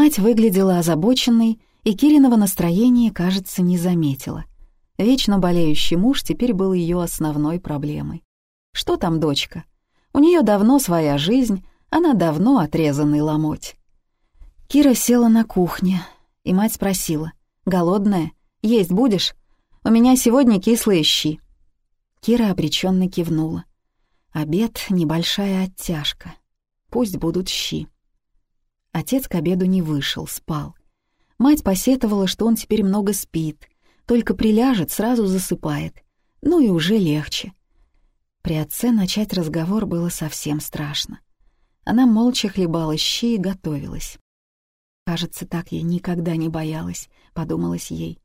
Мать выглядела озабоченной, и Кириного настроения, кажется, не заметила. Вечно болеющий муж теперь был ее основной проблемой. Что там дочка? У нее давно своя жизнь, она давно отрезанный ломоть. Кира села на кухне, и мать спросила, «Голодная? Есть будешь? У меня сегодня кислые щи». Кира обреченно кивнула. Обед — небольшая оттяжка. Пусть будут щи. Отец к обеду не вышел, спал. Мать посетовала, что он теперь много спит, только приляжет, сразу засыпает. Ну и уже легче. При отце начать разговор было совсем страшно. Она молча хлебала щи и готовилась. «Кажется, так я никогда не боялась», — подумалось ей.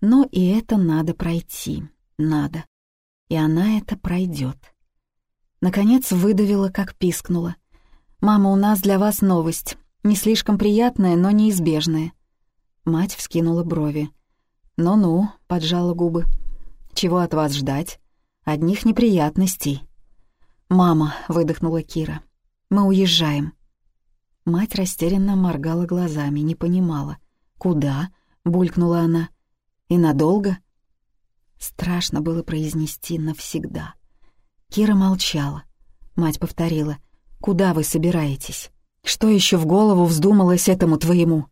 «Но и это надо пройти, надо. И она это пройдет. Наконец выдавила, как пискнула. «Мама, у нас для вас новость. Не слишком приятная, но неизбежная. Мать вскинула брови. «Ну-ну», — поджала губы. «Чего от вас ждать? Одних неприятностей». «Мама», — выдохнула Кира, — «мы уезжаем». Мать растерянно моргала глазами, не понимала. «Куда?» — булькнула она. «И надолго?» Страшно было произнести «навсегда». Кира молчала. Мать повторила. «Куда вы собираетесь? Что еще в голову вздумалось этому твоему?»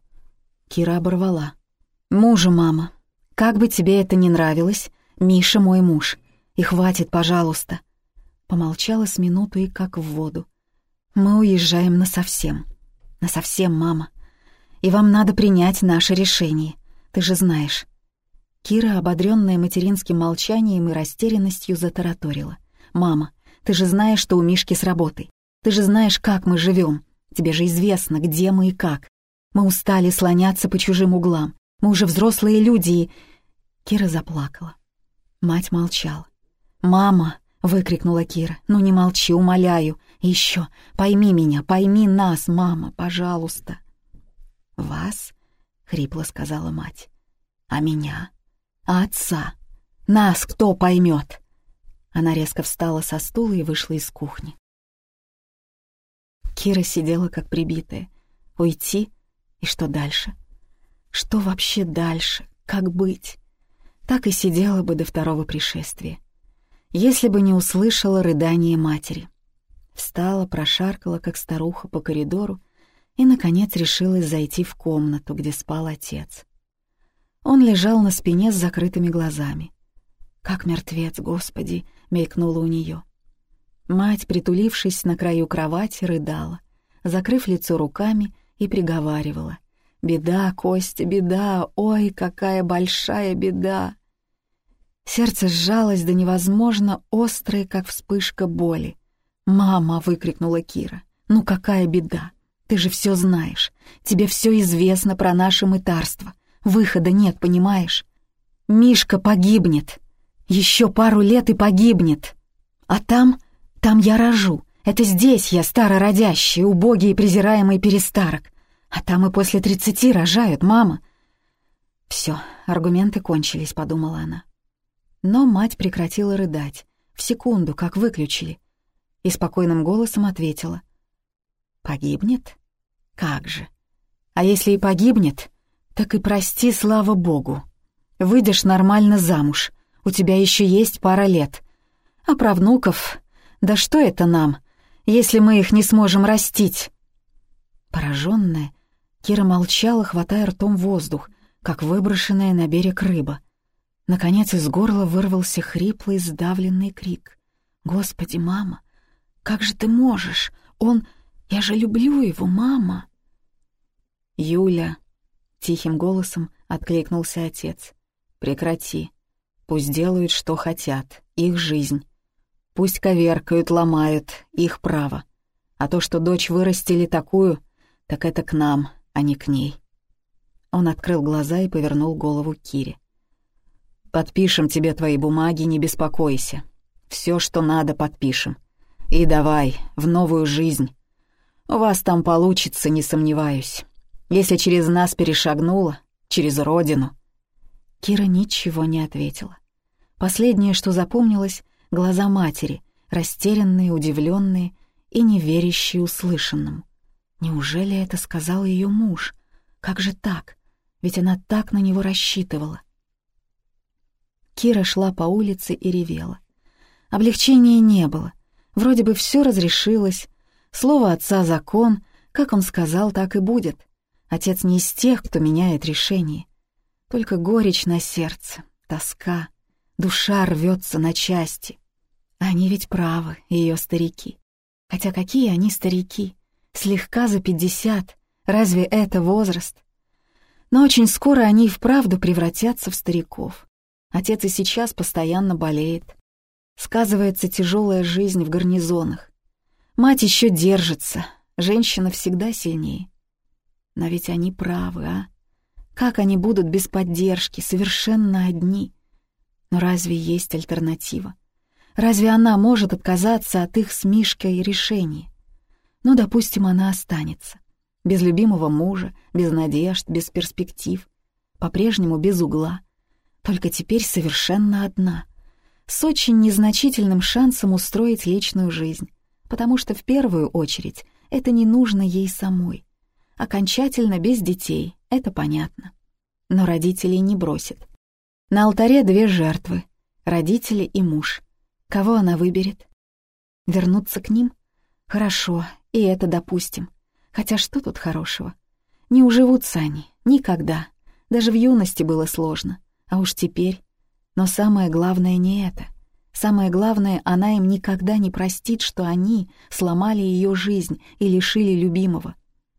Кира оборвала. «Мужа, мама, как бы тебе это ни нравилось, Миша мой муж. И хватит, пожалуйста». Помолчала с минуту и как в воду. «Мы уезжаем насовсем. Насовсем, мама. И вам надо принять наше решение. Ты же знаешь». Кира, ободренная материнским молчанием и растерянностью, затараторила. «Мама, ты же знаешь, что у Мишки с работой. Ты же знаешь, как мы живем. Тебе же известно, где мы и как. Мы устали слоняться по чужим углам. Мы уже взрослые люди и...» Кира заплакала. Мать молчала. «Мама!» — выкрикнула Кира. «Ну не молчи, умоляю. Еще пойми меня, пойми нас, мама, пожалуйста». «Вас?» — хрипло сказала мать. «А меня? А отца? Нас кто поймет?» Она резко встала со стула и вышла из кухни. Кира сидела как прибитая. Уйти и что дальше? Что вообще дальше? Как быть? Так и сидела бы до второго пришествия. Если бы не услышала рыдание матери. Встала, прошаркала, как старуха, по коридору и, наконец, решилась зайти в комнату, где спал отец. Он лежал на спине с закрытыми глазами. «Как мертвец, Господи!» — мелькнуло у нее. Мать, притулившись на краю кровати, рыдала, закрыв лицо руками и приговаривала. «Беда, Костя, беда, ой, какая большая беда!» Сердце сжалось до невозможно острое, как вспышка боли. «Мама!» — выкрикнула Кира. «Ну какая беда! Ты же все знаешь. Тебе все известно про наше мытарство. Выхода нет, понимаешь? Мишка погибнет. Еще пару лет и погибнет. А там, там я рожу. Это здесь я старородящий, убогий и презираемый перестарок. А там и после тридцати рожают, мама. Все, аргументы кончились, подумала она. Но мать прекратила рыдать. В секунду, как выключили. И спокойным голосом ответила. «Погибнет? Как же? А если и погибнет, так и прости, слава богу. Выйдешь нормально замуж, у тебя еще есть пара лет. А про внуков, да что это нам, если мы их не сможем растить?» Пораженная, Кира молчала, хватая ртом воздух, как выброшенная на берег рыба. Наконец из горла вырвался хриплый, сдавленный крик. «Господи, мама, как же ты можешь? Он... Я же люблю его, мама!» «Юля!» — тихим голосом откликнулся отец. «Прекрати. Пусть делают, что хотят. Их жизнь. Пусть коверкают, ломают, их право. А то, что дочь вырастили такую, так это к нам, а не к ней. Он открыл глаза и повернул голову Кире. «Подпишем тебе твои бумаги, не беспокойся. Все, что надо, подпишем. И давай, в новую жизнь. У вас там получится, не сомневаюсь. Если через нас перешагнула, через родину». Кира ничего не ответила. Последнее, что запомнилось, глаза матери, растерянные, удивленные и не верящие услышанному. Неужели это сказал ее муж? Как же так? Ведь она так на него рассчитывала. Кира шла по улице и ревела. Облегчения не было. Вроде бы все разрешилось. Слово отца — закон. Как он сказал, так и будет. Отец не из тех, кто меняет решение. Только горечь на сердце, тоска, душа рвется на части. Они ведь правы, ее старики. Хотя какие они старики? Слегка за пятьдесят. Разве это возраст? Но очень скоро они и вправду превратятся в стариков. Отец и сейчас постоянно болеет. Сказывается тяжелая жизнь в гарнизонах. Мать еще держится, женщина всегда сильнее. Но ведь они правы, а? Как они будут без поддержки, совершенно одни? Но разве есть альтернатива? Разве она может отказаться от их с Мишкой решений? Ну, допустим, она останется. Без любимого мужа, без надежд, без перспектив. По-прежнему без угла. Только теперь совершенно одна. С очень незначительным шансом устроить личную жизнь. Потому что в первую очередь это не нужно ей самой. Окончательно без детей, это понятно. Но родителей не бросит. На алтаре две жертвы — родители и муж. Кого она выберет? Вернуться к ним? Хорошо, и это допустим. Хотя что тут хорошего? Не уживутся они, никогда. Даже в юности было сложно. А уж теперь... Но самое главное не это. Самое главное, она им никогда не простит, что они сломали ее жизнь и лишили любимого.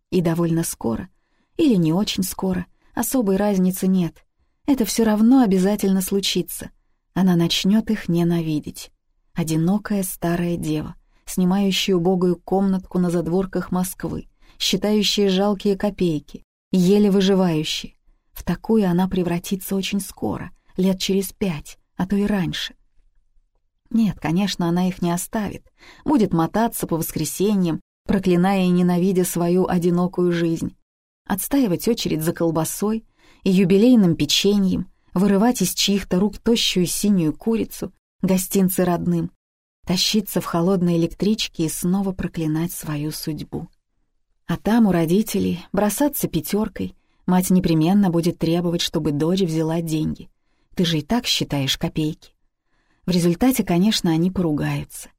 И довольно скоро, или не очень скоро, особой разницы нет. Это все равно обязательно случится. Она начнет их ненавидеть. Одинокая старая дева, снимающая убогую комнатку на задворках Москвы, считающая жалкие копейки, еле выживающая. В такую она превратится очень скоро, лет через пять, а то и раньше. Нет, конечно, она их не оставит, будет мотаться по воскресеньям, проклиная и ненавидя свою одинокую жизнь, отстаивать очередь за колбасой и юбилейным печеньем, вырывать из чьих-то рук тощую синюю курицу, гостинцы родным, тащиться в холодной электричке и снова проклинать свою судьбу. А там у родителей бросаться пятеркой, мать непременно будет требовать, чтобы дочь взяла деньги. Ты же и так считаешь копейки. В результате, конечно, они поругаются.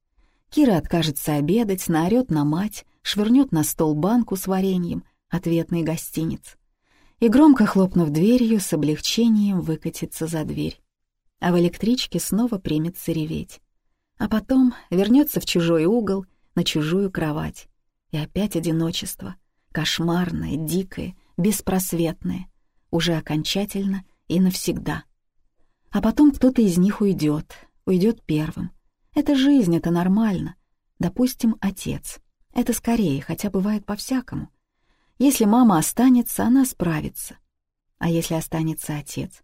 Кира откажется обедать, наорёт на мать, швырнет на стол банку с вареньем, ответный гостиниц. И громко хлопнув дверью, с облегчением выкатится за дверь. А в электричке снова примется реветь. А потом вернется в чужой угол, на чужую кровать. И опять одиночество. Кошмарное, дикое, беспросветное. Уже окончательно и навсегда. А потом кто-то из них уйдет, уйдет первым, это жизнь, это нормально. Допустим, отец. Это скорее, хотя бывает по-всякому. Если мама останется, она справится. А если останется отец?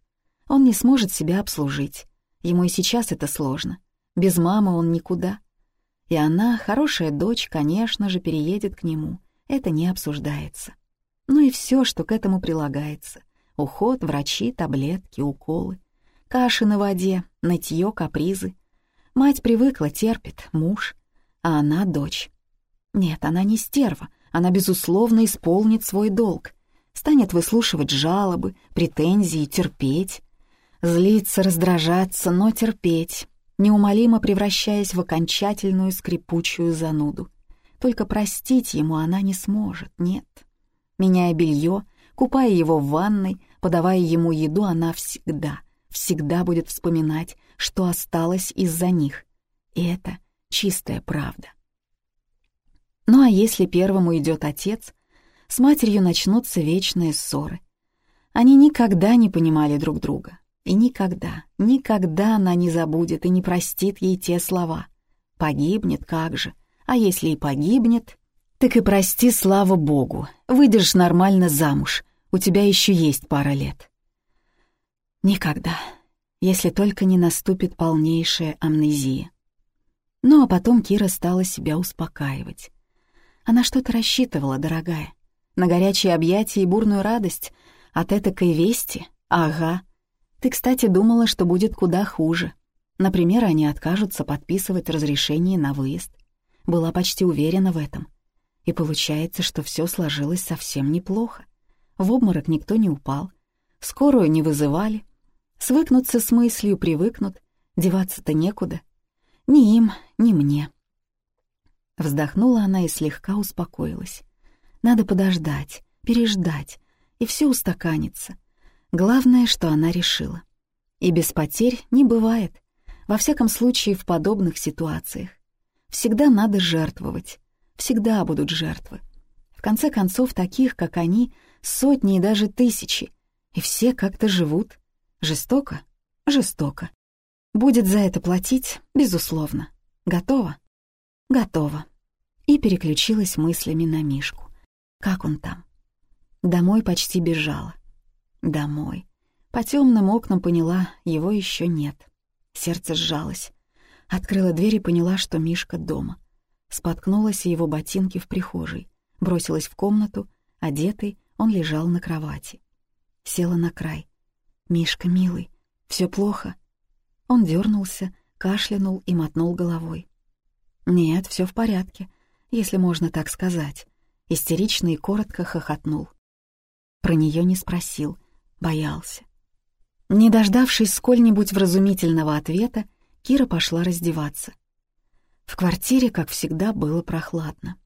Он не сможет себя обслужить. Ему и сейчас это сложно. Без мамы он никуда. И она, хорошая дочь, конечно же, переедет к нему. Это не обсуждается. Ну и все, что к этому прилагается. Уход, врачи, таблетки, уколы. Каши на воде, нытье, капризы. Мать привыкла, терпит, муж, а она дочь. Нет, она не стерва, она, безусловно, исполнит свой долг, станет выслушивать жалобы, претензии, терпеть, злиться, раздражаться, но терпеть, неумолимо превращаясь в окончательную скрипучую зануду. Только простить ему она не сможет, нет. Меняя белье, купая его в ванной, подавая ему еду, она всегда, всегда будет вспоминать, что осталось из-за них. И это чистая правда. Ну а если первым уйдет отец, с матерью начнутся вечные ссоры. Они никогда не понимали друг друга. И никогда, никогда она не забудет и не простит ей те слова. Погибнет, как же. А если и погибнет, так и прости, слава богу. Выйдешь нормально замуж. У тебя еще есть пара лет. Никогда если только не наступит полнейшая амнезия. Ну а потом Кира стала себя успокаивать. Она что-то рассчитывала, дорогая. На горячие объятия и бурную радость от этакой вести? Ага. Ты, кстати, думала, что будет куда хуже. Например, они откажутся подписывать разрешение на выезд. Была почти уверена в этом. И получается, что все сложилось совсем неплохо. в обморок никто не упал, скорую не вызывали, свыкнуться с мыслью привыкнут, деваться-то некуда. Ни им, ни мне. Вздохнула она и слегка успокоилась. Надо подождать, переждать, и все устаканится. Главное, что она решила. И без потерь не бывает, во всяком случае в подобных ситуациях. Всегда надо жертвовать, всегда будут жертвы. В конце концов, таких, как они, сотни и даже тысячи, и все как-то живут. Жестоко? Жестоко. Будет за это платить? Безусловно. Готово? Готово. И переключилась мыслями на Мишку. Как он там? Домой почти бежала. Домой. По темным окнам поняла, его еще нет. Сердце сжалось. Открыла дверь и поняла, что Мишка дома. Споткнулась его ботинки в прихожей. Бросилась в комнату. Одетый, он лежал на кровати. Села на край. «Мишка, милый, все плохо?» Он дернулся, кашлянул и мотнул головой. «Нет, все в порядке, если можно так сказать». Истерично и коротко хохотнул. Про нее не спросил, боялся. Не дождавшись сколь-нибудь вразумительного ответа, Кира пошла раздеваться. В квартире, как всегда, было прохладно.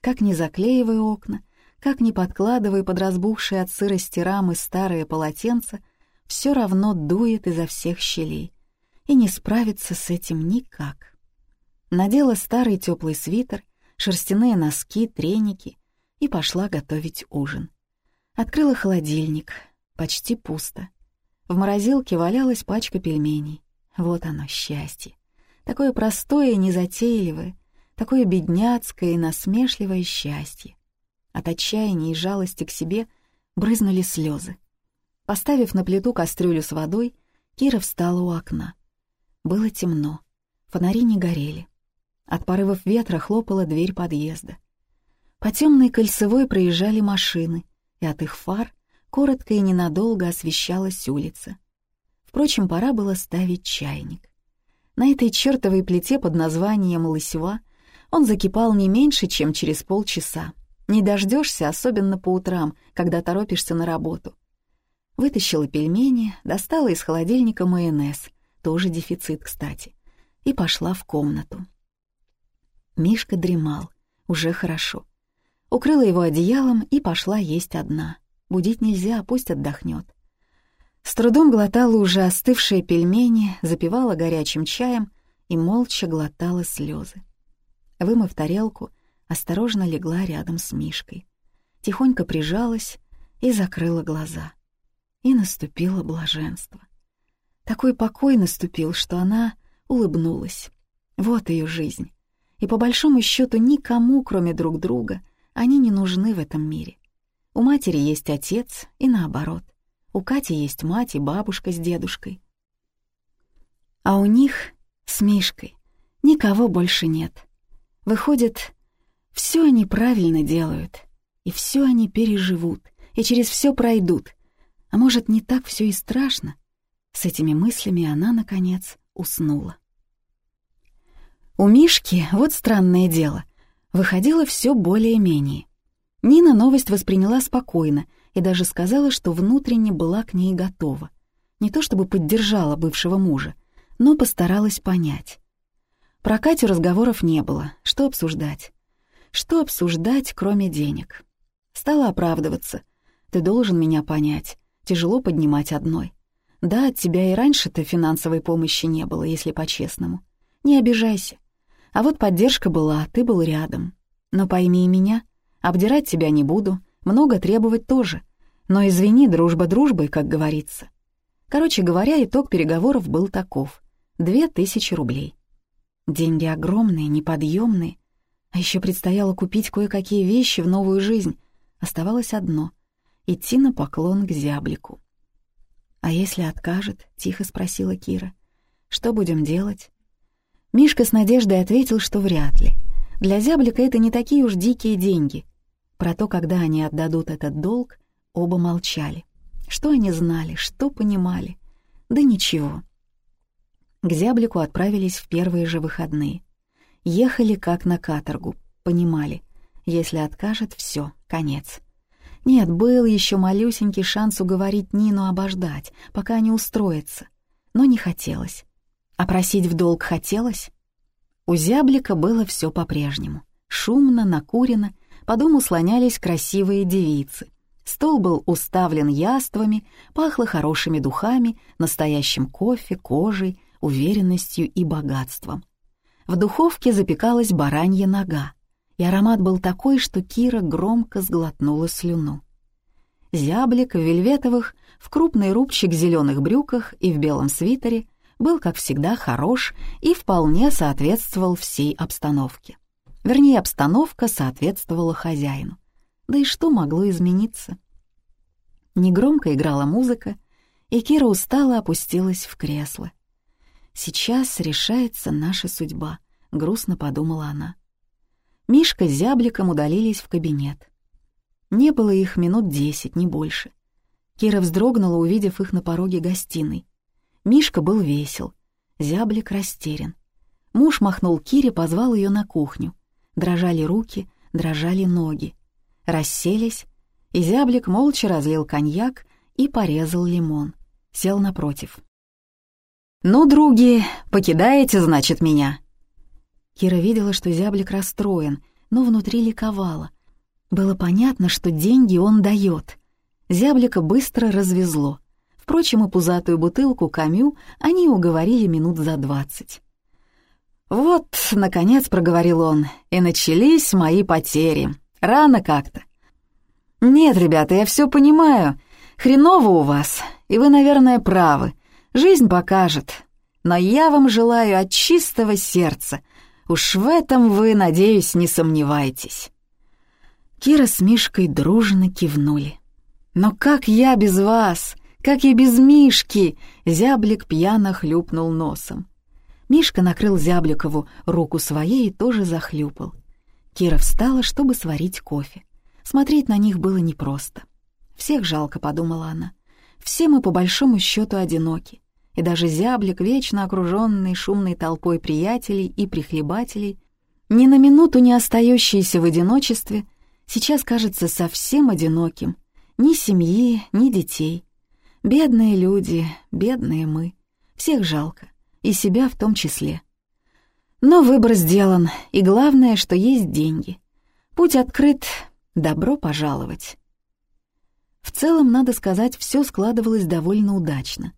Как не заклеивая окна, как не подкладывая под разбухшие от сырости рамы старые полотенца, все равно дует изо всех щелей, и не справиться с этим никак. Надела старый теплый свитер, шерстяные носки, треники и пошла готовить ужин. Открыла холодильник, почти пусто. В морозилке валялась пачка пельменей. Вот оно, счастье. Такое простое и незатейливое, такое бедняцкое и насмешливое счастье. От отчаяния и жалости к себе брызнули слезы. Поставив на плиту кастрюлю с водой, Кира встала у окна. Было темно, фонари не горели. От порывов ветра хлопала дверь подъезда. По темной кольцевой проезжали машины, и от их фар коротко и ненадолго освещалась улица. Впрочем, пора было ставить чайник. На этой чертовой плите под названием «Лысева» он закипал не меньше, чем через полчаса. Не дождешься, особенно по утрам, когда торопишься на работу. Вытащила пельмени, достала из холодильника майонез, тоже дефицит, кстати, и пошла в комнату. Мишка дремал, уже хорошо. Укрыла его одеялом и пошла есть одна. Будить нельзя, пусть отдохнет. С трудом глотала уже остывшие пельмени, запивала горячим чаем и молча глотала слезы. Вымыв тарелку, осторожно легла рядом с Мишкой. Тихонько прижалась и закрыла глаза. И наступило блаженство. Такой покой наступил, что она улыбнулась. Вот ее жизнь. И по большому счету никому, кроме друг друга, они не нужны в этом мире. У матери есть отец и наоборот. У Кати есть мать и бабушка с дедушкой. А у них с Мишкой никого больше нет. Выходит, все они правильно делают, и все они переживут, и через все пройдут. А может, не так все и страшно? С этими мыслями она, наконец, уснула. У Мишки, вот странное дело, выходило все более-менее. Нина новость восприняла спокойно и даже сказала, что внутренне была к ней готова. Не то чтобы поддержала бывшего мужа, но постаралась понять. Про Катю разговоров не было, что обсуждать. Что обсуждать, кроме денег? Стала оправдываться. «Ты должен меня понять. Тяжело поднимать одной. Да, от тебя и раньше-то финансовой помощи не было, если по-честному. Не обижайся. А вот поддержка была, ты был рядом. Но пойми меня, Обдирать тебя не буду, много требовать тоже. Но извини, дружба дружбой, как говорится. Короче говоря, итог переговоров был таков. Две тысячи рублей. Деньги огромные, неподъемные. А еще предстояло купить кое-какие вещи в новую жизнь. Оставалось одно — идти на поклон к зяблику. «А если откажет?» — тихо спросила Кира. «Что будем делать?» Мишка с надеждой ответил, что вряд ли. Для зяблика это не такие уж дикие деньги. Про то, когда они отдадут этот долг, оба молчали. Что они знали, что понимали? Да ничего. К зяблику отправились в первые же выходные. Ехали как на каторгу, понимали. Если откажет, все, конец. Нет, был еще малюсенький шанс уговорить Нину обождать, пока не устроится. Но не хотелось. А просить в долг хотелось? У зяблика было все по-прежнему. Шумно, накурено, по дому слонялись красивые девицы. Стол был уставлен яствами, пахло хорошими духами, настоящим кофе, кожей, уверенностью и богатством. В духовке запекалась баранья нога, и аромат был такой, что Кира громко сглотнула слюну. Зяблик в вельветовых, в крупный рубчик зеленых брюках и в белом свитере был, как всегда, хорош и вполне соответствовал всей обстановке. Вернее, обстановка соответствовала хозяину. Да и что могло измениться? Негромко играла музыка, и Кира устало опустилась в кресло. «Сейчас решается наша судьба», — грустно подумала она. Мишка с зябликом удалились в кабинет. Не было их минут десять, не больше. Кира вздрогнула, увидев их на пороге гостиной. Мишка был весел, зяблик растерян. Муж махнул Кире, позвал ее на кухню. Дрожали руки, дрожали ноги. Расселись, и зяблик молча разлил коньяк и порезал лимон. Сел напротив. «Ну, други, покидаете, значит, меня?» Кира видела, что зяблик расстроен, но внутри ликовала. Было понятно, что деньги он дает. Зяблика быстро развезло. Впрочем, и пузатую бутылку камю они уговорили минут за двадцать. «Вот, — наконец проговорил он, — и начались мои потери. Рано как-то. Нет, ребята, я все понимаю. Хреново у вас, и вы, наверное, правы. Жизнь покажет. Но я вам желаю от чистого сердца. Уж в этом вы, надеюсь, не сомневаетесь». Кира с Мишкой дружно кивнули. «Но как я без вас? Как я без Мишки?» Зяблик пьяно хлюпнул носом. Мишка накрыл Зябликову руку своей и тоже захлюпал. Кира встала, чтобы сварить кофе. Смотреть на них было непросто. «Всех жалко», — подумала она. «Все мы по большому счету одиноки. И даже Зяблик, вечно окруженный шумной толпой приятелей и прихлебателей, ни на минуту не остающийся в одиночестве, сейчас кажется совсем одиноким. Ни семьи, ни детей. Бедные люди, бедные мы. Всех жалко, и себя в том числе. Но выбор сделан, и главное, что есть деньги. Путь открыт, добро пожаловать. В целом, надо сказать, все складывалось довольно удачно.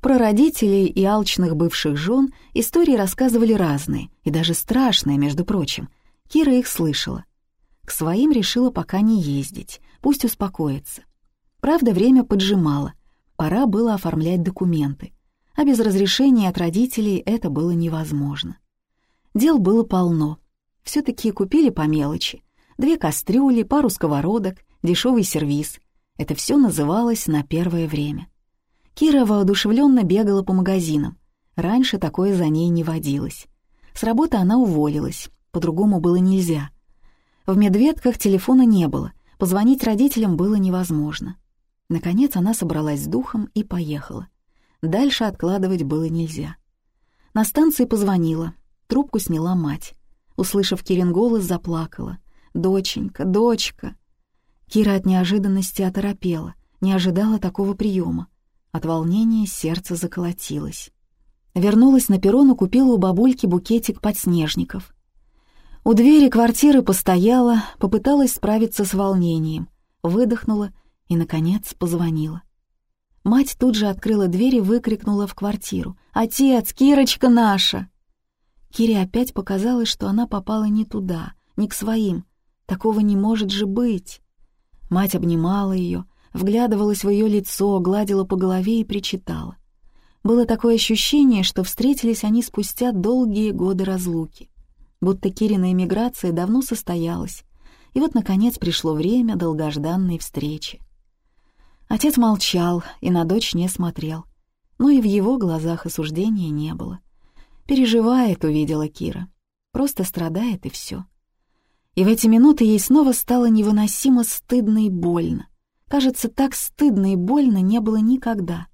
Про родителей и алчных бывших жен истории рассказывали разные, и даже страшные, между прочим. Кира их слышала. К своим решила пока не ездить, пусть успокоится. Правда, время поджимало, пора было оформлять документы, а без разрешения от родителей это было невозможно. Дел было полно. все таки купили по мелочи. Две кастрюли, пару сковородок, дешевый сервиз. Это все называлось на первое время. Кира воодушевленно бегала по магазинам. Раньше такое за ней не водилось. С работы она уволилась, по-другому было нельзя. В медведках телефона не было, позвонить родителям было невозможно. Наконец она собралась с духом и поехала. Дальше откладывать было нельзя. На станции позвонила, трубку сняла мать. Услышав Кирин голос, заплакала. «Доченька, дочка!» Кира от неожиданности оторопела, не ожидала такого приема. От волнения сердце заколотилось. Вернулась на перрон и купила у бабульки букетик подснежников. У двери квартиры постояла, попыталась справиться с волнением, выдохнула и, наконец, позвонила. Мать тут же открыла дверь и выкрикнула в квартиру. «Отец, Кирочка наша!» Кире опять показалось, что она попала не туда, не к своим. Такого не может же быть. Мать обнимала ее, вглядывалась в ее лицо, гладила по голове и причитала. Было такое ощущение, что встретились они спустя долгие годы разлуки. Будто Кирина эмиграция давно состоялась, и вот, наконец, пришло время долгожданной встречи. Отец молчал и на дочь не смотрел, но и в его глазах осуждения не было. «Переживает», — увидела Кира. «Просто страдает, и все. И в эти минуты ей снова стало невыносимо стыдно и больно. Кажется, так стыдно и больно не было никогда.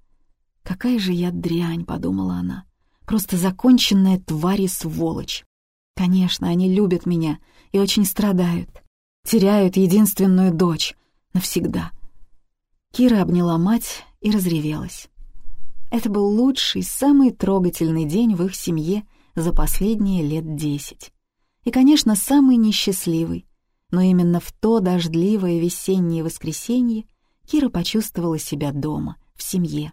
«Какая же я дрянь», — подумала она. «Просто законченная тварь и сволочь. Конечно, они любят меня и очень страдают. Теряют единственную дочь. Навсегда. Кира обняла мать и разревелась. Это был лучший, самый трогательный день в их семье за последние лет десять. И, конечно, самый несчастливый. Но именно в то дождливое весеннее воскресенье Кира почувствовала себя дома, в семье.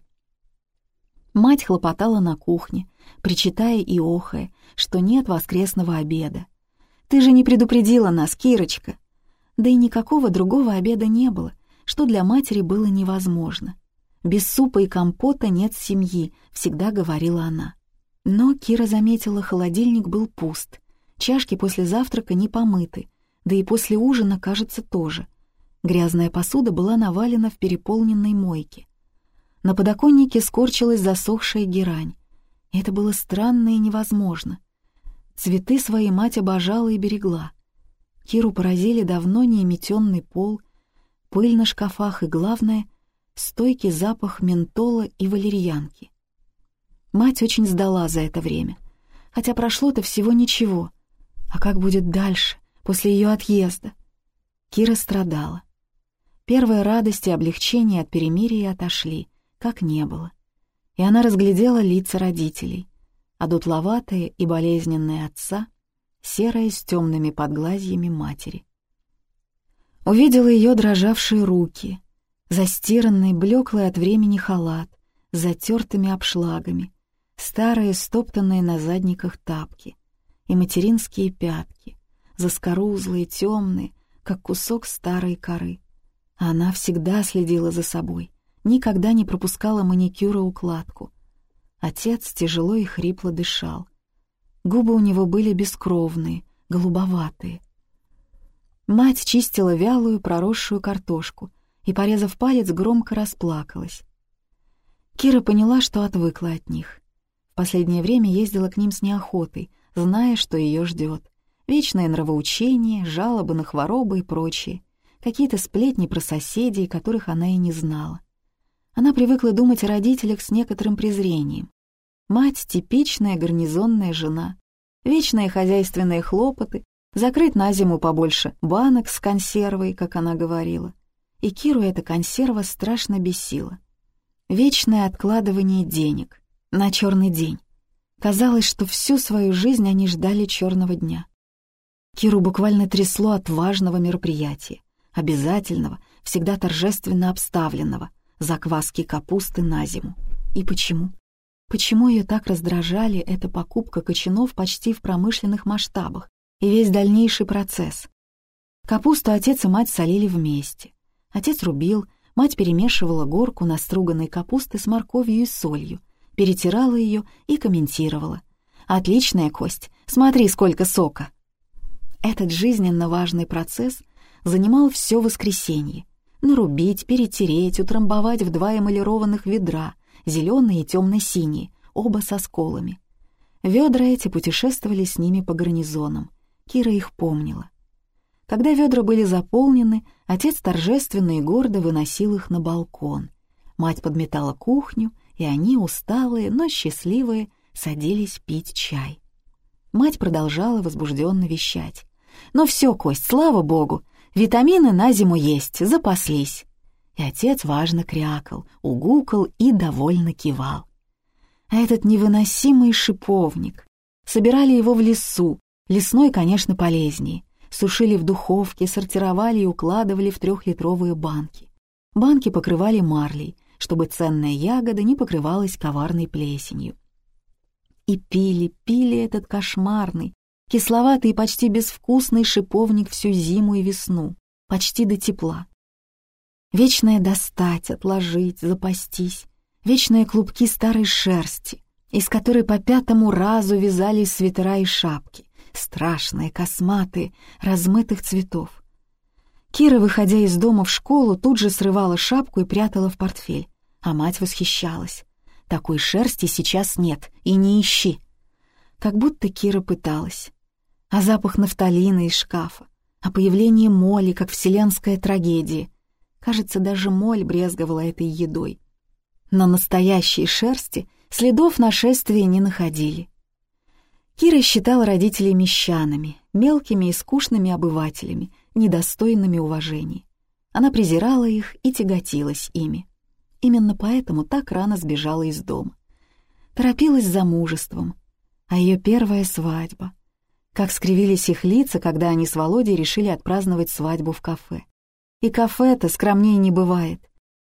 Мать хлопотала на кухне, причитая и охая, что нет воскресного обеда. «Ты же не предупредила нас, Кирочка!» Да и никакого другого обеда не было, что для матери было невозможно. «Без супа и компота нет семьи», — всегда говорила она. Но Кира заметила, холодильник был пуст, чашки после завтрака не помыты, да и после ужина, кажется, тоже. Грязная посуда была навалена в переполненной мойке. На подоконнике скорчилась засохшая герань. Это было странно и невозможно. Цветы своей мать обожала и берегла. Киру поразили давно неэметенный пол, пыль на шкафах и, главное, стойкий запах ментола и валерьянки. Мать очень сдала за это время, хотя прошло-то всего ничего. А как будет дальше, после ее отъезда? Кира страдала. Первые радости и облегчение от перемирия отошли, как не было. И она разглядела лица родителей, а дутловатые и болезненные отца, серые с темными подглазьями матери. Увидела ее дрожавшие руки, застиранный, блеклый от времени халат, с затертыми обшлагами, старые стоптанные на задниках тапки и материнские пятки, заскорузлые, темные, как кусок старой коры. Она всегда следила за собой, никогда не пропускала маникюра укладку. Отец тяжело и хрипло дышал. Губы у него были бескровные, голубоватые. Мать чистила вялую, проросшую картошку — и, порезав палец, громко расплакалась. Кира поняла, что отвыкла от них. В последнее время ездила к ним с неохотой, зная, что ее ждет. Вечное нравоучение, жалобы на хворобы и прочее. Какие-то сплетни про соседей, которых она и не знала. Она привыкла думать о родителях с некоторым презрением. Мать — типичная гарнизонная жена. Вечные хозяйственные хлопоты, закрыть на зиму побольше банок с консервой, как она говорила и Киру эта консерва страшно бесила. Вечное откладывание денег на черный день. Казалось, что всю свою жизнь они ждали черного дня. Киру буквально трясло от важного мероприятия, обязательного, всегда торжественно обставленного, закваски капусты на зиму. И почему? Почему ее так раздражали эта покупка кочанов почти в промышленных масштабах и весь дальнейший процесс? Капусту отец и мать солили вместе. Отец рубил, мать перемешивала горку наструганной капусты с морковью и солью, перетирала ее и комментировала. «Отличная кость! Смотри, сколько сока!» Этот жизненно важный процесс занимал все воскресенье. Нарубить, перетереть, утрамбовать в два эмалированных ведра, зеленые и темно-синие, оба со сколами. Ведра эти путешествовали с ними по гарнизонам. Кира их помнила. Когда ведра были заполнены, отец торжественно и гордо выносил их на балкон. Мать подметала кухню, и они, усталые, но счастливые, садились пить чай. Мать продолжала возбужденно вещать. «Ну все, Кость, слава богу, витамины на зиму есть, запаслись». И отец важно крякал, угукал и довольно кивал. А этот невыносимый шиповник. Собирали его в лесу, лесной, конечно, полезнее сушили в духовке, сортировали и укладывали в трехлитровые банки. Банки покрывали марлей, чтобы ценная ягода не покрывалась коварной плесенью. И пили, пили этот кошмарный, кисловатый и почти безвкусный шиповник всю зиму и весну, почти до тепла. Вечное достать, отложить, запастись, вечные клубки старой шерсти, из которой по пятому разу вязались свитера и шапки, страшные, косматые, размытых цветов. Кира, выходя из дома в школу, тут же срывала шапку и прятала в портфель, а мать восхищалась. «Такой шерсти сейчас нет, и не ищи!» Как будто Кира пыталась. А запах нафталина из шкафа, а появление моли, как вселенская трагедия. Кажется, даже моль брезговала этой едой. На настоящей шерсти следов нашествия не находили. Кира считала родителей мещанами, мелкими и скучными обывателями, недостойными уважения. Она презирала их и тяготилась ими. Именно поэтому так рано сбежала из дома. Торопилась за мужеством. А ее первая свадьба. Как скривились их лица, когда они с Володей решили отпраздновать свадьбу в кафе. И кафе-то скромнее не бывает.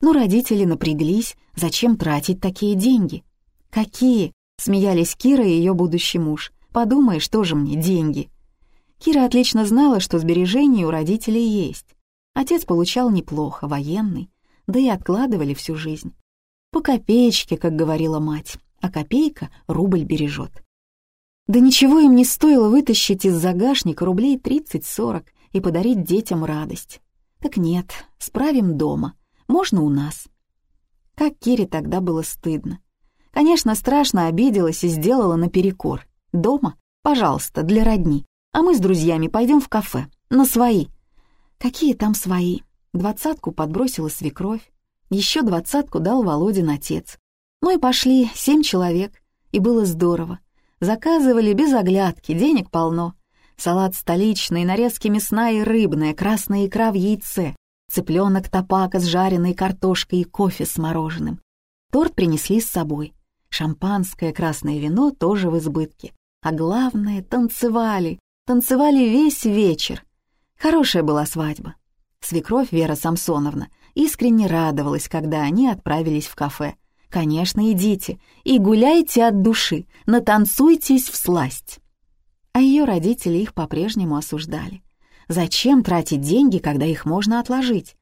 Ну, родители напряглись, зачем тратить такие деньги? Какие? Смеялись Кира и ее будущий муж. Подумаешь, тоже мне деньги. Кира отлично знала, что сбережения у родителей есть. Отец получал неплохо, военный, да и откладывали всю жизнь. По копеечке, как говорила мать, а копейка рубль бережет. Да ничего им не стоило вытащить из загашника рублей 30-40 и подарить детям радость. Так нет, справим дома, можно у нас. Как Кире тогда было стыдно. Конечно, страшно обиделась и сделала наперекор. Дома? Пожалуйста, для родни. А мы с друзьями пойдем в кафе. На свои. Какие там свои? Двадцатку подбросила свекровь. Еще двадцатку дал Володин отец. Ну и пошли, семь человек. И было здорово. Заказывали без оглядки, денег полно. Салат столичный, нарезки мясная и рыбная, красная икра в яйце, цыпленок топака с жареной картошкой и кофе с мороженым. Торт принесли с собой. Шампанское, красное вино тоже в избытке. А главное, танцевали. Танцевали весь вечер. Хорошая была свадьба. Свекровь Вера Самсоновна искренне радовалась, когда они отправились в кафе. «Конечно, идите и гуляйте от души, натанцуйтесь в сласть». А ее родители их по-прежнему осуждали. Зачем тратить деньги, когда их можно отложить?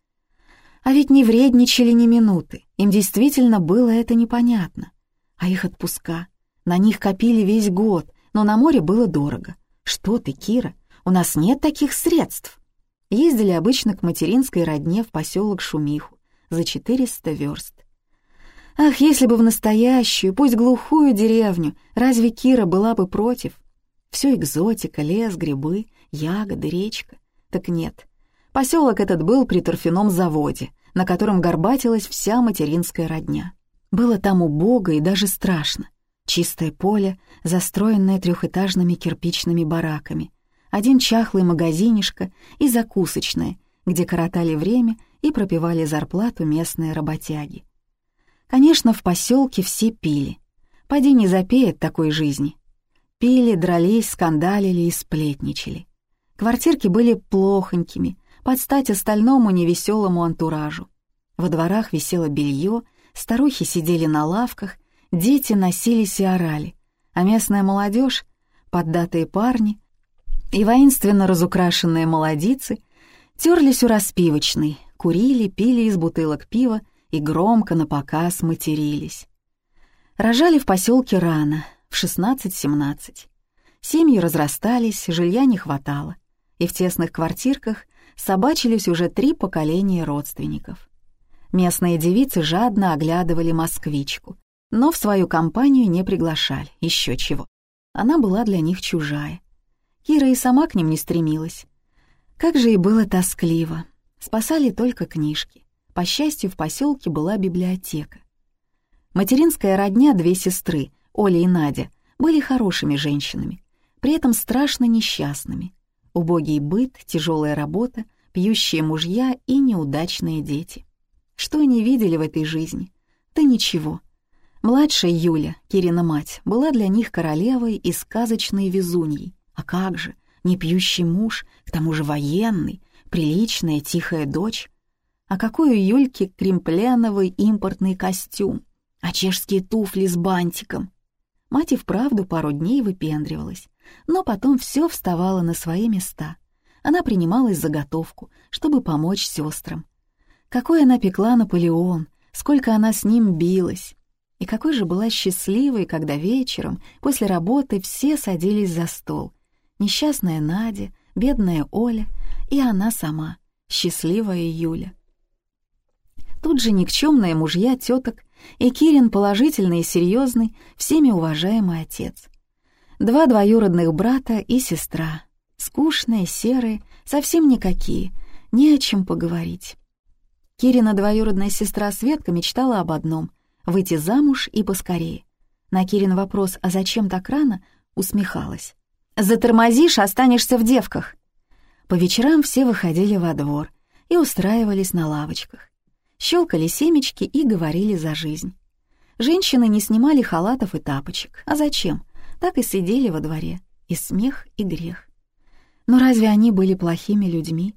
А ведь не вредничали ни минуты, им действительно было это непонятно. А их отпуска? На них копили весь год, но на море было дорого. Что ты, Кира, у нас нет таких средств. Ездили обычно к материнской родне в поселок Шумиху за 400 верст. Ах, если бы в настоящую, пусть глухую деревню, разве Кира была бы против? Все экзотика, лес, грибы, ягоды, речка. Так нет. Поселок этот был при торфяном заводе, на котором горбатилась вся материнская родня. Было там убого и даже страшно. Чистое поле, застроенное трехэтажными кирпичными бараками, один чахлый магазинишко и закусочная, где коротали время и пропивали зарплату местные работяги. Конечно, в поселке все пили. Поди не запеет такой жизни. Пили, дрались, скандалили и сплетничали. Квартирки были плохонькими, под стать остальному невеселому антуражу. Во дворах висело белье, старухи сидели на лавках, дети носились и орали, а местная молодежь, поддатые парни, и воинственно разукрашенные молодицы терлись у распивочной, курили, пили из бутылок пива и громко на показ матерились. Рожали в поселке рано, в 16-17. Семьи разрастались, жилья не хватало, и в тесных квартирках собачились уже три поколения родственников. Местные девицы жадно оглядывали москвичку, но в свою компанию не приглашали, еще чего. Она была для них чужая. Кира и сама к ним не стремилась. Как же и было тоскливо. Спасали только книжки. По счастью, в поселке была библиотека. Материнская родня, две сестры, Оля и Надя, были хорошими женщинами, при этом страшно несчастными. Убогий быт, тяжелая работа, пьющие мужья и неудачные дети. Что они видели в этой жизни? Да ничего. Младшая Юля, Кирина мать, была для них королевой и сказочной везуньей. А как же, не пьющий муж, к тому же военный, приличная тихая дочь. А какой у Юльки кремпленовый импортный костюм, а чешские туфли с бантиком. Мать и вправду пару дней выпендривалась, но потом все вставало на свои места. Она принималась заготовку, чтобы помочь сестрам. Какой она пекла Наполеон, сколько она с ним билась. И какой же была счастливой, когда вечером, после работы, все садились за стол, несчастная Надя, бедная Оля и она сама, счастливая Юля. Тут же никчемные мужья теток и Кирин положительный и серьезный, всеми уважаемый отец. Два двоюродных брата и сестра, скучные, серые, совсем никакие, не о чем поговорить. Кирина двоюродная сестра Светка мечтала об одном — выйти замуж и поскорее. На Кирин вопрос «А зачем так рано?» усмехалась. Затормозишь, останешься в девках. По вечерам все выходили во двор, и устраивались на лавочках. Щелкали семечки и говорили за жизнь. Женщины не снимали халатов и тапочек. А зачем? Так и сидели во дворе. И смех, и грех. Но разве они были плохими людьми?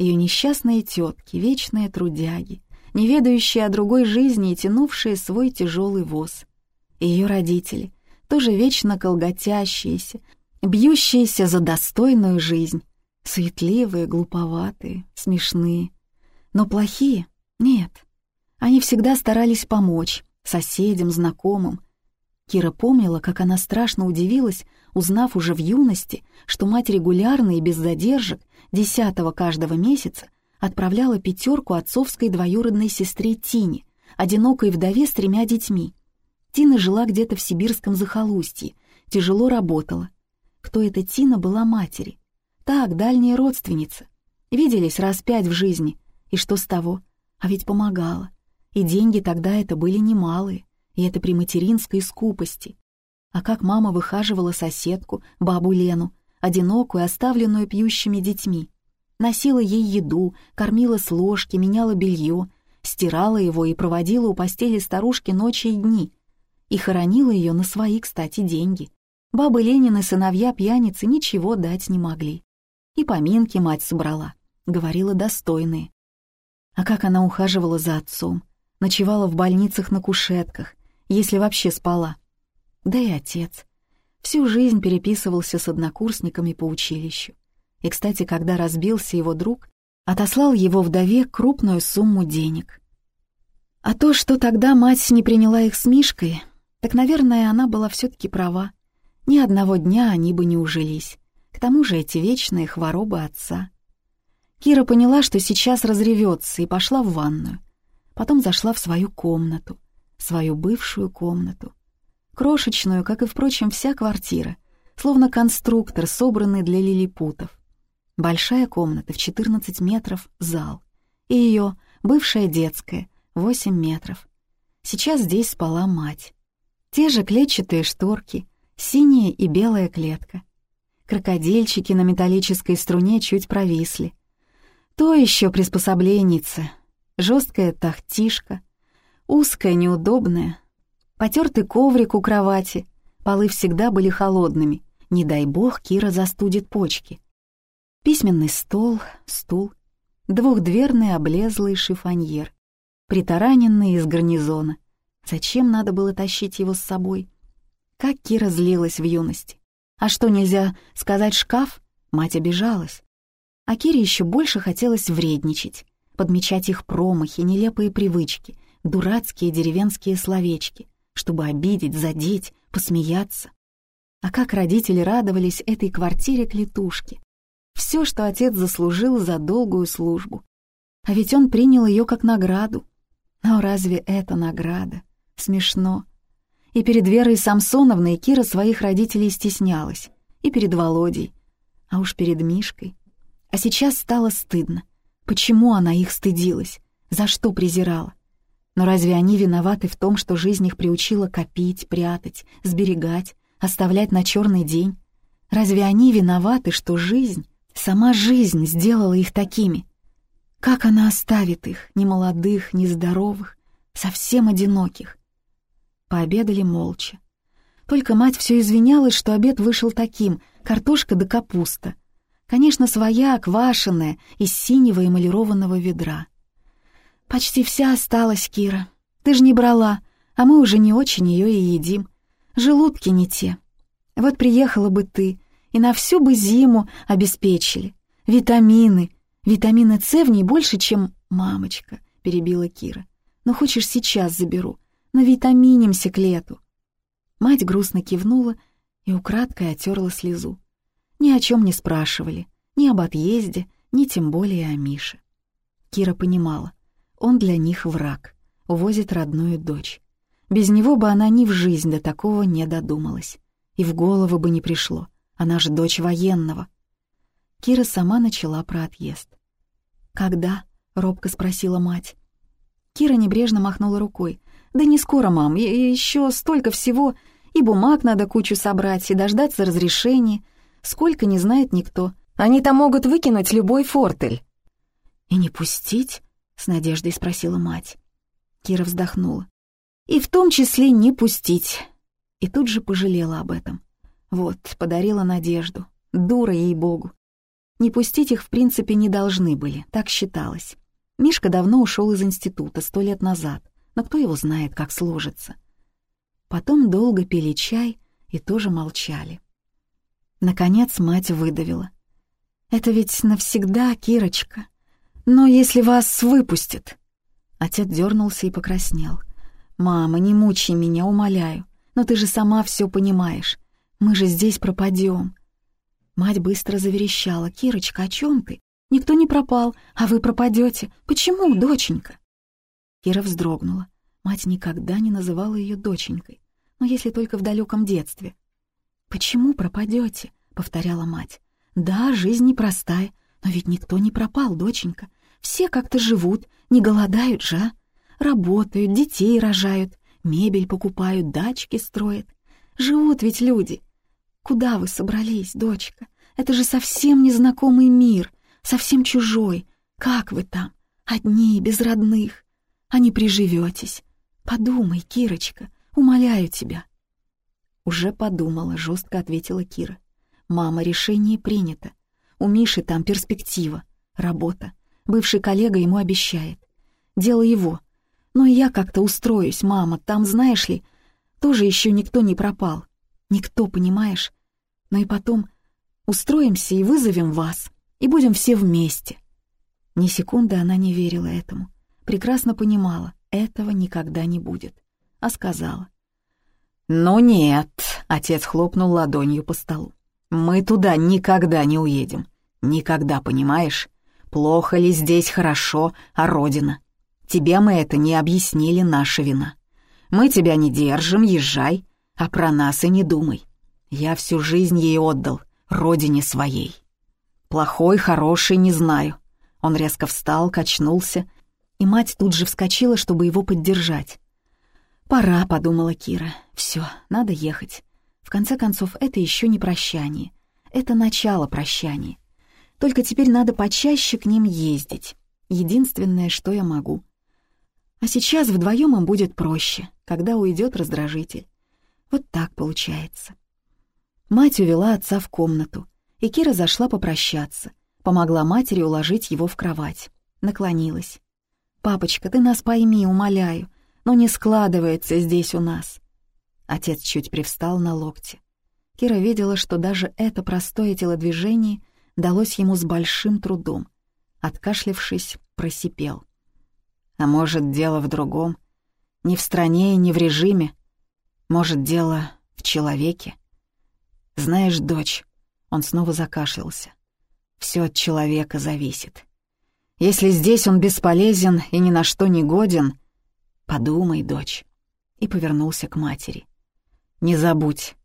Ее несчастные тетки, вечные трудяги, не ведающие о другой жизни и тянувшие свой тяжелый воз. Ее родители, тоже вечно колготящиеся, бьющиеся за достойную жизнь, суетливые, глуповатые, смешные. Но плохие? Нет. Они всегда старались помочь соседям, знакомым. Кира помнила, как она страшно удивилась, узнав уже в юности, что мать регулярно и без задержек десятого каждого месяца отправляла пятерку отцовской двоюродной сестре Тине, одинокой вдове с тремя детьми. Тина жила где-то в сибирском захолустье, тяжело работала. Кто эта Тина была матери? Так, дальняя родственница. Виделись раз пять в жизни. И что с того? А ведь помогала. И деньги тогда это были немалые. И это при материнской скупости. А как мама выхаживала соседку, бабу Лену, одинокую, оставленную пьющими детьми. Носила ей еду, кормила с ложки, меняла белье, стирала его и проводила у постели старушки ночи и дни. И хоронила ее на свои, кстати, деньги. Бабы Ленины сыновья пьяницы ничего дать не могли. И поминки мать собрала, говорила достойные. А как она ухаживала за отцом, ночевала в больницах на кушетках, если вообще спала. Да и отец. Всю жизнь переписывался с однокурсниками по училищу. И, кстати, когда разбился его друг, отослал его вдове крупную сумму денег. А то, что тогда мать не приняла их с Мишкой, так, наверное, она была все-таки права. Ни одного дня они бы не ужились. К тому же эти вечные хворобы отца. Кира поняла, что сейчас разревется, и пошла в ванную. Потом зашла в свою комнату, свою бывшую комнату. Крошечную, как и, впрочем, вся квартира, словно конструктор, собранный для лилипутов. Большая комната в 14 метров — зал. И ее бывшая детская — 8 метров. Сейчас здесь спала мать. Те же клетчатые шторки, синяя и белая клетка. Крокодильчики на металлической струне чуть провисли. То еще приспособленница. Жесткая тахтишка, узкая, неудобная. Потертый коврик у кровати. Полы всегда были холодными. Не дай бог, Кира застудит почки. Письменный стол, стул, двухдверный облезлый шифоньер, притараненный из гарнизона. Зачем надо было тащить его с собой? Как Кира злилась в юности. А что, нельзя сказать шкаф? Мать обижалась. А Кире еще больше хотелось вредничать, подмечать их промахи, нелепые привычки, дурацкие деревенские словечки, чтобы обидеть, задеть, посмеяться. А как родители радовались этой квартире-клетушке, все, что отец заслужил за долгую службу. А ведь он принял ее как награду. Но разве это награда? Смешно. И перед Верой Самсоновной Кира своих родителей стеснялась. И перед Володей. А уж перед Мишкой. А сейчас стало стыдно. Почему она их стыдилась? За что презирала? Но разве они виноваты в том, что жизнь их приучила копить, прятать, сберегать, оставлять на черный день? Разве они виноваты, что жизнь Сама жизнь сделала их такими. Как она оставит их, ни молодых, ни здоровых, совсем одиноких? Пообедали молча. Только мать все извинялась, что обед вышел таким — картошка да капуста. Конечно, своя, квашеная, из синего эмалированного ведра. «Почти вся осталась, Кира. Ты же не брала, а мы уже не очень ее и едим. Желудки не те. Вот приехала бы ты, и на всю бы зиму обеспечили. Витамины. Витамины С в ней больше, чем мамочка, перебила Кира. Но хочешь, сейчас заберу. Навитаминимся к лету. Мать грустно кивнула и украдкой отерла слезу. Ни о чем не спрашивали, ни об отъезде, ни тем более о Мише. Кира понимала, он для них враг, увозит родную дочь. Без него бы она ни в жизнь до такого не додумалась. И в голову бы не пришло — она же дочь военного. Кира сама начала про отъезд. «Когда?» — робко спросила мать. Кира небрежно махнула рукой. «Да не скоро, мам, еще столько всего. И бумаг надо кучу собрать, и дождаться разрешения. Сколько, не знает никто. Они там могут выкинуть любой фортель». «И не пустить?» — с надеждой спросила мать. Кира вздохнула. «И в том числе не пустить». И тут же пожалела об этом. Вот, подарила надежду. Дура ей-богу. Не пустить их в принципе не должны были, так считалось. Мишка давно ушел из института, сто лет назад, но кто его знает, как сложится. Потом долго пили чай и тоже молчали. Наконец мать выдавила. «Это ведь навсегда, Кирочка. Но если вас выпустят...» Отец дернулся и покраснел. «Мама, не мучай меня, умоляю. Но ты же сама все понимаешь. Мы же здесь пропадем. Мать быстро заверещала. «Кирочка, о чем ты? Никто не пропал, а вы пропадете. Почему, доченька?» Кира вздрогнула. Мать никогда не называла ее доченькой, но если только в далеком детстве. «Почему пропадете?» — повторяла мать. «Да, жизнь непростая, но ведь никто не пропал, доченька. Все как-то живут, не голодают же, а? Работают, детей рожают, мебель покупают, дачки строят. Живут ведь люди. Куда вы собрались, дочка? Это же совсем незнакомый мир, совсем чужой. Как вы там? Одни, без родных. А не приживетесь. Подумай, Кирочка, умоляю тебя. Уже подумала, жестко ответила Кира. Мама, решение принято. У Миши там перспектива, работа. Бывший коллега ему обещает. Дело его. Но я как-то устроюсь, мама, там, знаешь ли, тоже еще никто не пропал. Никто, понимаешь? Но и потом устроимся и вызовем вас, и будем все вместе. Ни секунды она не верила этому. Прекрасно понимала, этого никогда не будет. А сказала. «Ну нет», — отец хлопнул ладонью по столу. «Мы туда никогда не уедем. Никогда, понимаешь? Плохо ли здесь хорошо, а родина? Тебе мы это не объяснили, наша вина. Мы тебя не держим, езжай, а про нас и не думай. Я всю жизнь ей отдал, родине своей. Плохой, хороший, не знаю. Он резко встал, качнулся, и мать тут же вскочила, чтобы его поддержать. «Пора», — подумала Кира. «Все, надо ехать. В конце концов, это еще не прощание. Это начало прощания. Только теперь надо почаще к ним ездить. Единственное, что я могу. А сейчас вдвоем им будет проще, когда уйдет раздражитель. Вот так получается. Мать увела отца в комнату, и Кира зашла попрощаться, помогла матери уложить его в кровать. Наклонилась. «Папочка, ты нас пойми, умоляю, но не складывается здесь у нас». Отец чуть привстал на локте. Кира видела, что даже это простое телодвижение далось ему с большим трудом. Откашлившись, просипел. «А может, дело в другом? Не в стране и не в режиме, может, дело в человеке? Знаешь, дочь, он снова закашлялся. Все от человека зависит. Если здесь он бесполезен и ни на что не годен, подумай, дочь. И повернулся к матери. Не забудь.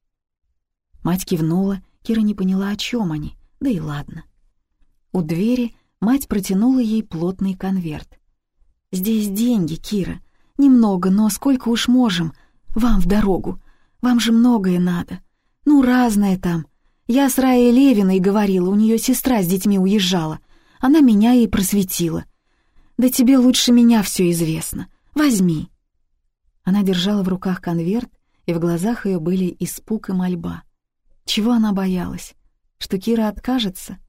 Мать кивнула, Кира не поняла, о чем они, да и ладно. У двери мать протянула ей плотный конверт. «Здесь деньги, Кира. Немного, но сколько уж можем. Вам в дорогу. Вам же многое надо. Ну, разное там. Я с Раей Левиной говорила, у нее сестра с детьми уезжала. Она меня и просветила. Да тебе лучше меня все известно. Возьми». Она держала в руках конверт, и в глазах ее были испуг и мольба. Чего она боялась? Что Кира откажется?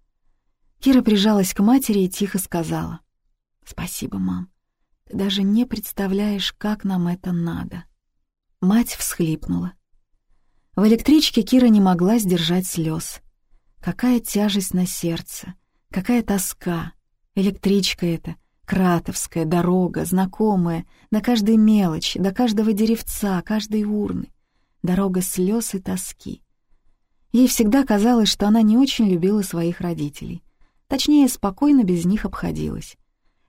Кира прижалась к матери и тихо сказала. «Спасибо, мам. Ты даже не представляешь, как нам это надо». Мать всхлипнула. В электричке Кира не могла сдержать слез. Какая тяжесть на сердце, какая тоска. Электричка эта, кратовская, дорога, знакомая, до каждой мелочи, до каждого деревца, каждой урны. Дорога слез и тоски. Ей всегда казалось, что она не очень любила своих родителей. Точнее, спокойно без них обходилась.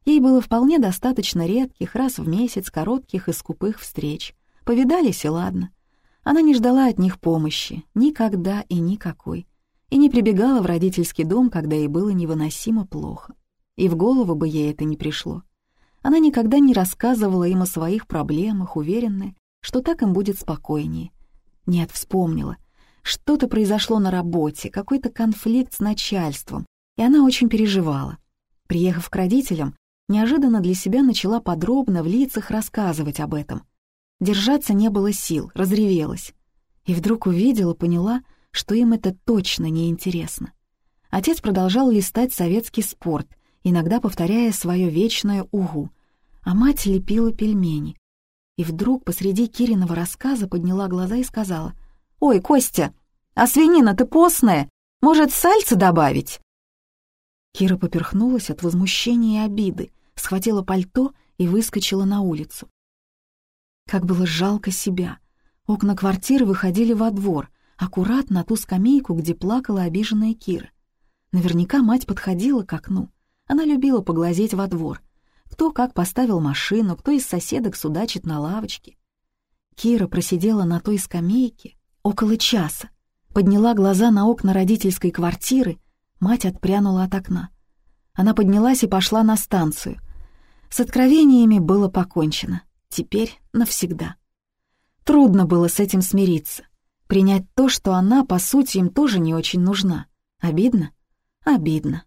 Ей было вполне достаточно редких, раз в месяц, коротких и скупых встреч — Повидались и ладно. Она не ждала от них помощи, никогда и никакой, и не прибегала в родительский дом, когда ей было невыносимо плохо. И в голову бы ей это не пришло. Она никогда не рассказывала им о своих проблемах, уверенная, что так им будет спокойнее. Нет, вспомнила. Что-то произошло на работе, какой-то конфликт с начальством, и она очень переживала. Приехав к родителям, неожиданно для себя начала подробно в лицах рассказывать об этом. Держаться не было сил, разревелась. И вдруг увидела, поняла, что им это точно не интересно. Отец продолжал листать советский спорт, иногда повторяя свое вечное «угу», а мать лепила пельмени. И вдруг посреди Кириного рассказа подняла глаза и сказала «Ой, Костя, а свинина-то постная, может, сальца добавить?» Кира поперхнулась от возмущения и обиды, схватила пальто и выскочила на улицу. Как было жалко себя. Окна квартиры выходили во двор, аккурат на ту скамейку, где плакала обиженная Кира. Наверняка мать подходила к окну. Она любила поглазеть во двор. Кто как поставил машину, кто из соседок судачит на лавочке. Кира просидела на той скамейке около часа, подняла глаза на окна родительской квартиры, мать отпрянула от окна. Она поднялась и пошла на станцию. С откровениями было покончено. Теперь навсегда. Трудно было с этим смириться. Принять то, что она, по сути, им тоже не очень нужна. Обидно? Обидно.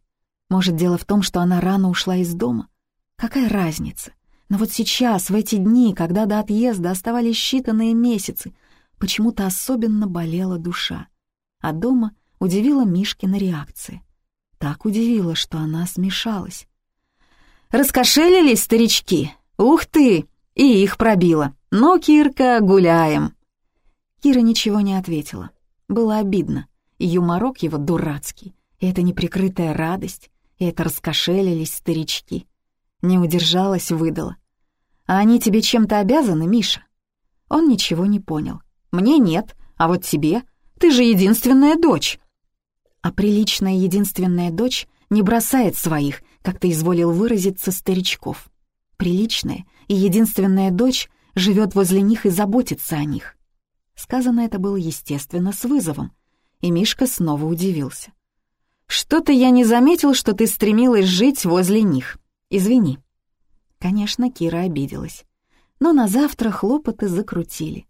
Может, дело в том, что она рано ушла из дома? Какая разница? Но вот сейчас, в эти дни, когда до отъезда оставались считанные месяцы, почему-то особенно болела душа. А дома удивила Мишкина реакция. Так удивила, что она смешалась. «Раскошелились старички? Ух ты! И их пробило! Ну, Кирка, гуляем!» Кира ничего не ответила. Было обидно. Юморок его дурацкий. И это неприкрытая радость. И это раскошелились старички. Не удержалась, выдала. «А они тебе чем-то обязаны, Миша?» Он ничего не понял. «Мне нет, а вот тебе? Ты же единственная дочь!» А приличная единственная дочь не бросает своих, как ты изволил выразиться, старичков. Приличная и единственная дочь живет возле них и заботится о них. Сказано это было, естественно, с вызовом, и Мишка снова удивился. «Что-то я не заметил, что ты стремилась жить возле них. Извини». Конечно, Кира обиделась. Но на завтра хлопоты закрутили.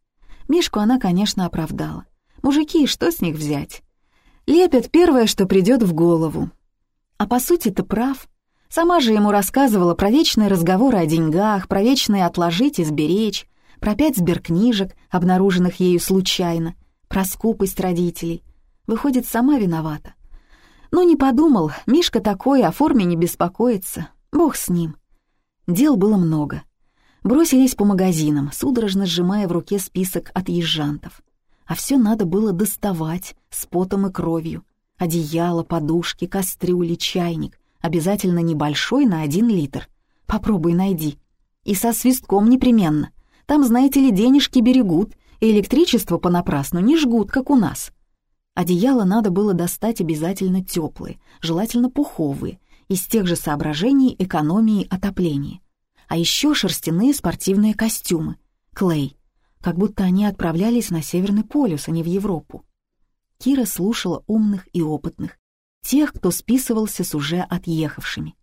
Мишку она, конечно, оправдала. Мужики, что с них взять? Лепят первое, что придет в голову. А по сути-то прав. Сама же ему рассказывала про вечные разговоры о деньгах, про вечные отложить и сберечь, про пять сберкнижек, обнаруженных ею случайно, про скупость родителей. Выходит, сама виновата. Ну, не подумал, Мишка такой, о форме не беспокоится. Бог с ним. Дел было много. Бросились по магазинам, судорожно сжимая в руке список отъезжантов. А все надо было доставать с потом и кровью. Одеяло, подушки, кастрюли, чайник. Обязательно небольшой на один литр. Попробуй найди. И со свистком непременно. Там, знаете ли, денежки берегут, и электричество понапрасну не жгут, как у нас. Одеяло надо было достать обязательно теплые, желательно пуховые, из тех же соображений экономии отопления. А еще шерстяные спортивные костюмы, клей, как будто они отправлялись на Северный полюс, а не в Европу. Кира слушала умных и опытных, тех, кто списывался с уже отъехавшими.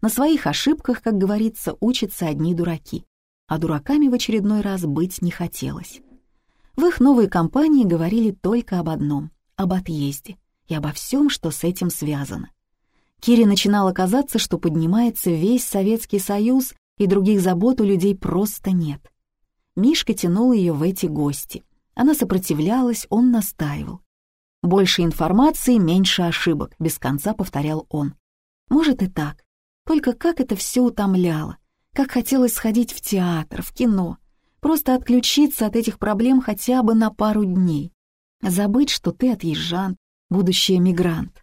На своих ошибках, как говорится, учатся одни дураки а дураками в очередной раз быть не хотелось. В их новой компании говорили только об одном — об отъезде и обо всем, что с этим связано. Кире начинало казаться, что поднимается весь Советский Союз, и других забот у людей просто нет. Мишка тянул ее в эти гости. Она сопротивлялась, он настаивал. «Больше информации, меньше ошибок», — без конца повторял он. Может и так. Только как это все утомляло. Как хотелось сходить в театр, в кино, просто отключиться от этих проблем хотя бы на пару дней. Забыть, что ты отъезжан, будущий эмигрант.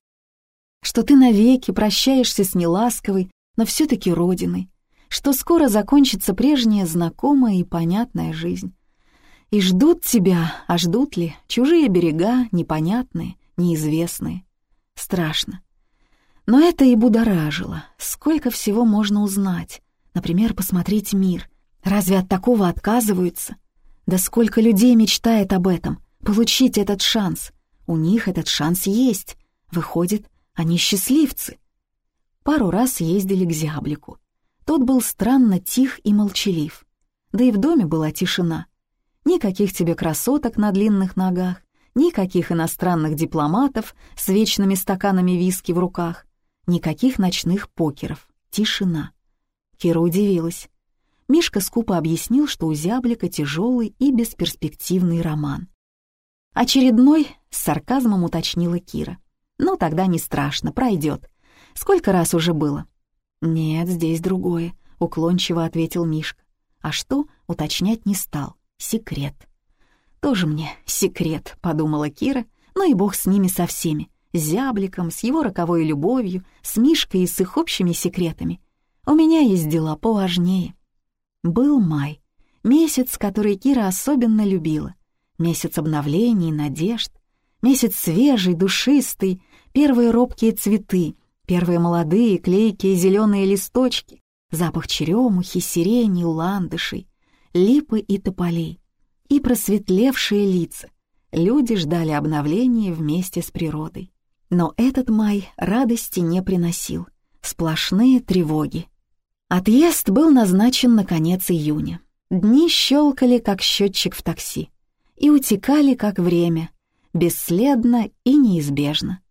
Что ты навеки прощаешься с неласковой, но все-таки родиной. Что скоро закончится прежняя знакомая и понятная жизнь. И ждут тебя, а ждут ли, чужие берега, непонятные, неизвестные. Страшно. Но это и будоражило. Сколько всего можно узнать, Например, посмотреть мир. Разве от такого отказываются? Да сколько людей мечтает об этом, получить этот шанс. У них этот шанс есть. Выходит, они счастливцы. Пару раз ездили к зяблику. Тот был странно тих и молчалив. Да и в доме была тишина. Никаких тебе красоток на длинных ногах, никаких иностранных дипломатов с вечными стаканами виски в руках, Никаких ночных покеров, тишина. Кира удивилась. Мишка скупо объяснил, что у зяблика тяжелый и бесперспективный роман. Очередной с сарказмом уточнила Кира. «Ну, тогда не страшно, пройдет. Сколько раз уже было?» «Нет, здесь другое», — уклончиво ответил Мишка. «А что?» — уточнять не стал. «Секрет». «Тоже мне секрет», — подумала Кира, «ну и бог с ними со всеми, с зябликом, с его роковой любовью, с Мишкой и с их общими секретами. У меня есть дела поважнее». Был май, месяц, который Кира особенно любила. Месяц обновлений, надежд. Месяц свежий, душистый, первые робкие цветы, первые молодые, клейкие зеленые листочки, запах черемухи, сирени, ландышей, липы и тополей. И просветлевшие лица. Люди ждали обновления вместе с природой. Но этот май радости не приносил. Сплошные тревоги. Отъезд был назначен на конец июня. Дни щелкали, как счетчик в такси, и утекали, как время, бесследно и неизбежно.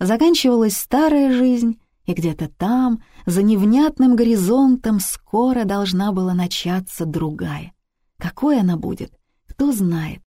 Заканчивалась старая жизнь, и где-то там, за невнятным горизонтом, скоро должна была начаться другая. Какой она будет, кто знает.